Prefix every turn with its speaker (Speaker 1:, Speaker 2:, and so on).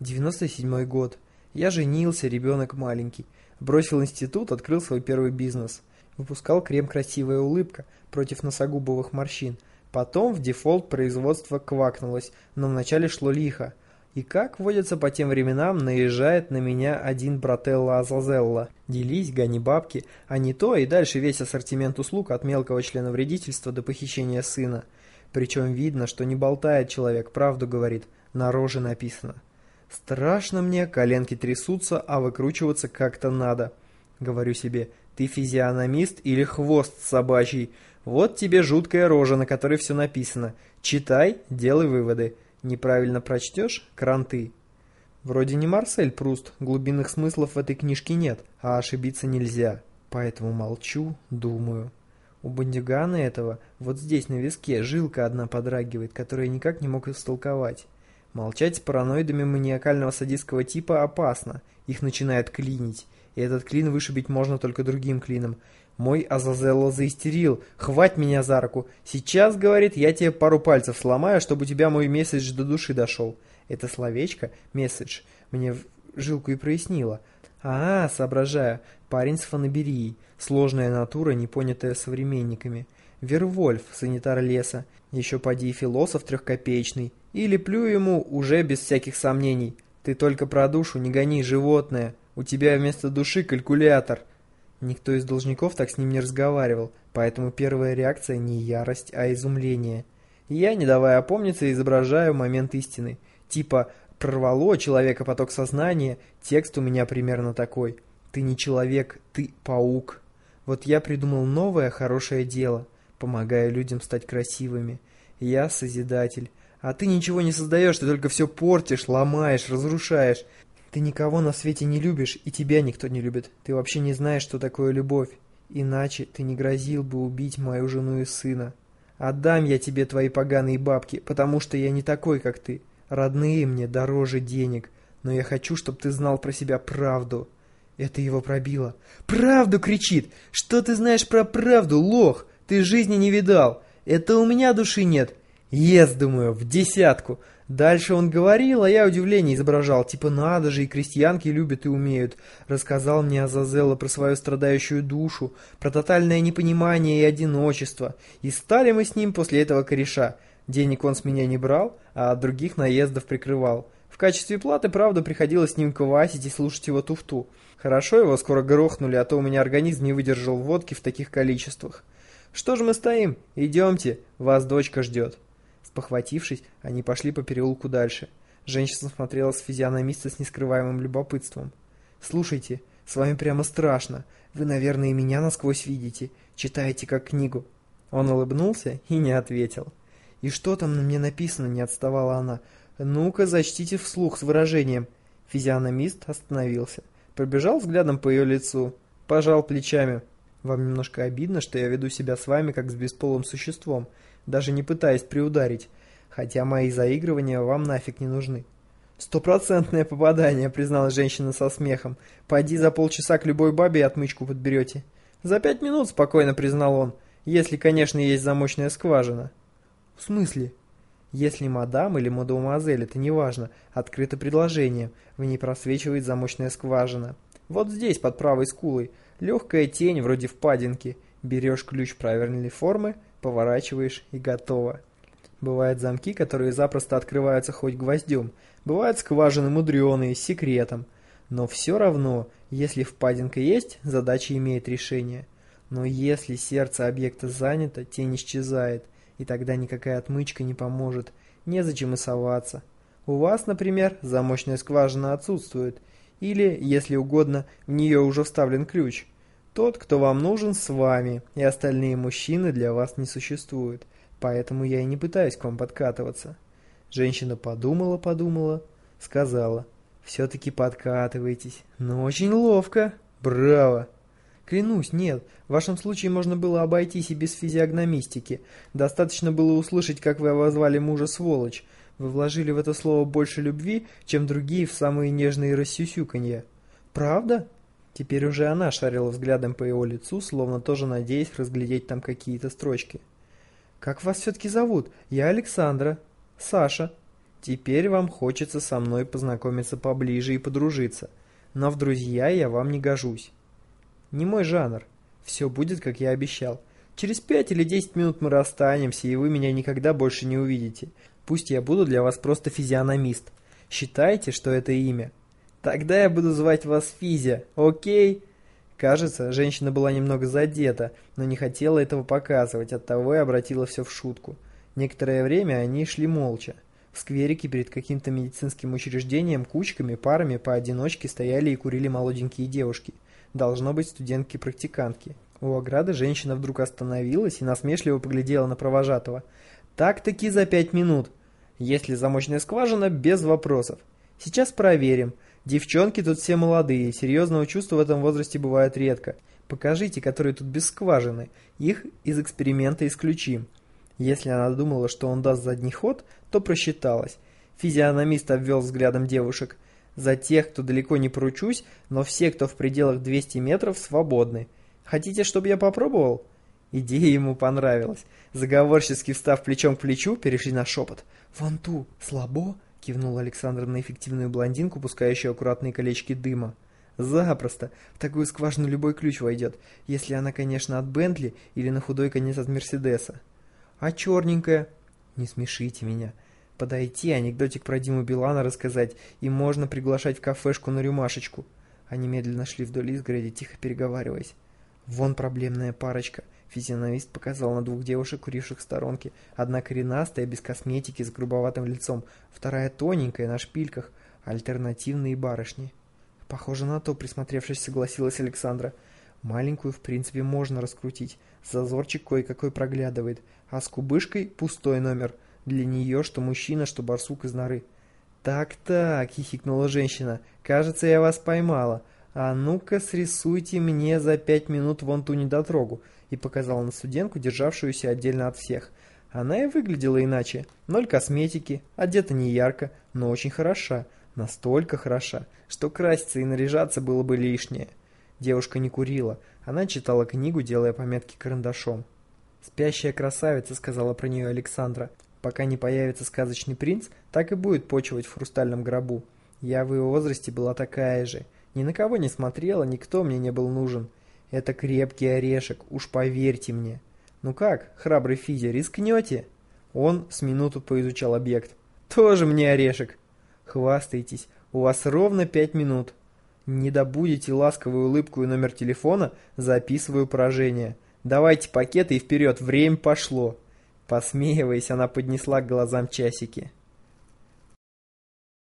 Speaker 1: 97 год. Я женился, ребенок маленький. Бросил институт, открыл свой первый бизнес. Выпускал крем «Красивая улыбка» против носогубовых морщин. Потом в дефолт производство квакнулось, но вначале шло лихо. И как водится по тем временам, наезжает на меня один брателла Азазелла. Делись, гони бабки, а не то и дальше весь ассортимент услуг от мелкого члена вредительства до похищения сына. Причем видно, что не болтает человек, правду говорит, на роже написано. Страшно мне, коленки трясутся, а выкручиваться как-то надо. Говорю себе, ты физиономист или хвост собачий? Вот тебе жуткая рожа, на которой все написано. Читай, делай выводы. Неправильно прочтешь – кранты. Вроде не Марсель Пруст, глубинных смыслов в этой книжке нет, а ошибиться нельзя. Поэтому молчу, думаю. У бандюгана этого вот здесь на виске жилка одна подрагивает, которую я никак не мог истолковать. Молчать с параноидами маниакального садистского типа опасно, их начинает клинить, и этот клин вышибить можно только другим клином. Мой Азазелло заистерил, хвать меня за руку. Сейчас, говорит, я тебе пару пальцев сломаю, чтобы у тебя мой месседж до души дошел. Это словечко, месседж, мне в жилку и прояснило. А, соображаю, парень с фанаберией, сложная натура, не понятая современниками. Вервольф, санитар леса, еще поди философ трехкопеечный. И леплю ему уже без всяких сомнений. Ты только про душу не гони, животное. У тебя вместо души калькулятор. Никто из должников так с ним не разговаривал, поэтому первая реакция не ярость, а изумление. я, не давая опомниться, изображаю момент истины. Типа «прорвало человека поток сознания», текст у меня примерно такой. «Ты не человек, ты паук». Вот я придумал новое хорошее дело – помогая людям стать красивыми. Я созидатель. А ты ничего не создаешь, ты только все портишь, ломаешь, разрушаешь. Ты никого на свете не любишь, и тебя никто не любит. Ты вообще не знаешь, что такое любовь. Иначе ты не грозил бы убить мою жену и сына. Отдам я тебе твои поганые бабки, потому что я не такой, как ты. Родные мне дороже денег, но я хочу, чтобы ты знал про себя правду. Это его пробило. «Правду!» — кричит. «Что ты знаешь про правду, лох? Ты жизни не видал. Это у меня души нет. Ес, думаю, в десятку. Дальше он говорил, а я удивление изображал. Типа, надо же, и крестьянки любят и умеют. Рассказал мне Азазелла про свою страдающую душу, про тотальное непонимание и одиночество. И стали мы с ним после этого кореша. Денег он с меня не брал, а от других наездов прикрывал. В качестве платы, правда, приходилось с ним квасить и слушать его туфту. Хорошо его скоро грохнули, а то у меня организм не выдержал водки в таких количествах. «Что же мы стоим? Идемте, вас дочка ждет». Спохватившись, они пошли по переулку дальше. Женщина смотрела с физиономиста с нескрываемым любопытством. «Слушайте, с вами прямо страшно. Вы, наверное, меня насквозь видите. Читаете как книгу». Он улыбнулся и не ответил. «И что там на мне написано?» – не отставала она. «Ну-ка, зачтите вслух с выражением». Физиономист остановился. Пробежал взглядом по ее лицу. Пожал плечами. Вам немножко обидно, что я веду себя с вами как с бесполым существом, даже не пытаясь приударить, хотя мои заигрывания вам нафиг не нужны. «Стопроцентное попадание», — призналась женщина со смехом. «Пойди за полчаса к любой бабе и отмычку подберете». «За пять минут», — спокойно признал он, «если, конечно, есть замочная скважина». «В смысле?» «Если мадам или мадемуазель, это неважно, открыто предложение, в ней просвечивает замочная скважина. Вот здесь, под правой скулой, Легкая тень, вроде впадинки. Берешь ключ правильной формы, поворачиваешь и готово. Бывают замки, которые запросто открываются хоть гвоздем. Бывают скважины мудреные, с секретом. Но все равно, если впадинка есть, задача имеет решение. Но если сердце объекта занято, тень исчезает, и тогда никакая отмычка не поможет, незачем и соваться. У вас, например, замочная скважина отсутствует, или, если угодно, в нее уже вставлен ключ. Тот, кто вам нужен, с вами, и остальные мужчины для вас не существуют. Поэтому я и не пытаюсь к вам подкатываться. Женщина подумала-подумала, сказала. Все-таки подкатываетесь. Но очень ловко. Браво. Клянусь, нет. В вашем случае можно было обойтись и без физиогномистики. Достаточно было услышать, как вы обозвали мужа сволочь. Вы вложили в это слово больше любви, чем другие в самые нежные рассюсюканья. Правда? Теперь уже она шарила взглядом по его лицу, словно тоже надеясь разглядеть там какие-то строчки. «Как вас все-таки зовут? Я Александра. Саша». Теперь вам хочется со мной познакомиться поближе и подружиться, но в друзья я вам не гожусь. Не мой жанр. Все будет, как я обещал. Через пять или десять минут мы расстанемся, и вы меня никогда больше не увидите. Пусть я буду для вас просто физиономист. Считайте, что это имя. Тогда я буду звать вас Физя, окей? Кажется, женщина была немного задета, но не хотела этого показывать, оттого и обратила все в шутку. Некоторое время они шли молча. В скверике перед каким-то медицинским учреждением кучками, парами, поодиночке стояли и курили молоденькие девушки. Должно быть студентки-практикантки. У ограды женщина вдруг остановилась и насмешливо поглядела на провожатого. «Так-таки за пять минут. Если замочная скважина, без вопросов. Сейчас проверим. Девчонки тут все молодые, серьезного чувства в этом возрасте бывает редко. Покажите, которые тут без скважины. Их из эксперимента исключим. Если она думала, что он даст задний ход, то просчиталась. Физиономист обвел взглядом девушек. За тех, кто далеко не поручусь, но все, кто в пределах 200 метров, свободны. Хотите, чтобы я попробовал? Идея ему понравилась. Заговорчески встав плечом к плечу, перешли на шепот. «Вон ту, слабо?» Кивнул Александр на эффективную блондинку, пускающую аккуратные колечки дыма. Запросто. В такую скважину любой ключ войдет, если она, конечно, от Бентли или на худой конец от Мерседеса. А черненькая? Не смешите меня. Подойти, анекдотик про Диму Билана рассказать, и можно приглашать в кафешку на рюмашечку. Они медленно шли вдоль изгороди, тихо переговариваясь. Вон проблемная парочка — Физиономист показал на двух девушек, куривших в сторонке. Одна коренастая, без косметики, с грубоватым лицом. Вторая тоненькая, на шпильках. Альтернативные барышни. Похоже на то, присмотревшись, согласилась Александра. Маленькую, в принципе, можно раскрутить. Зазорчик кое-какой проглядывает. А с кубышкой пустой номер. Для нее что мужчина, что барсук из норы. «Так-так», — хихикнула женщина, — «кажется, я вас поймала. А ну-ка срисуйте мне за пять минут вон ту недотрогу и показала на студентку, державшуюся отдельно от всех. Она и выглядела иначе. Ноль косметики, одета не ярко, но очень хороша. Настолько хороша, что краситься и наряжаться было бы лишнее. Девушка не курила. Она читала книгу, делая пометки карандашом. «Спящая красавица», — сказала про нее Александра. «Пока не появится сказочный принц, так и будет почивать в хрустальном гробу. Я в его возрасте была такая же. Ни на кого не смотрела, никто мне не был нужен. Это крепкий орешек, уж поверьте мне. Ну как, храбрый Физи, рискнете? Он с минуту поизучал объект. Тоже мне орешек. Хвастайтесь, у вас ровно пять минут. Не добудете ласковую улыбку и номер телефона, записываю поражение. Давайте пакеты и вперед, время пошло. Посмеиваясь, она поднесла к глазам часики.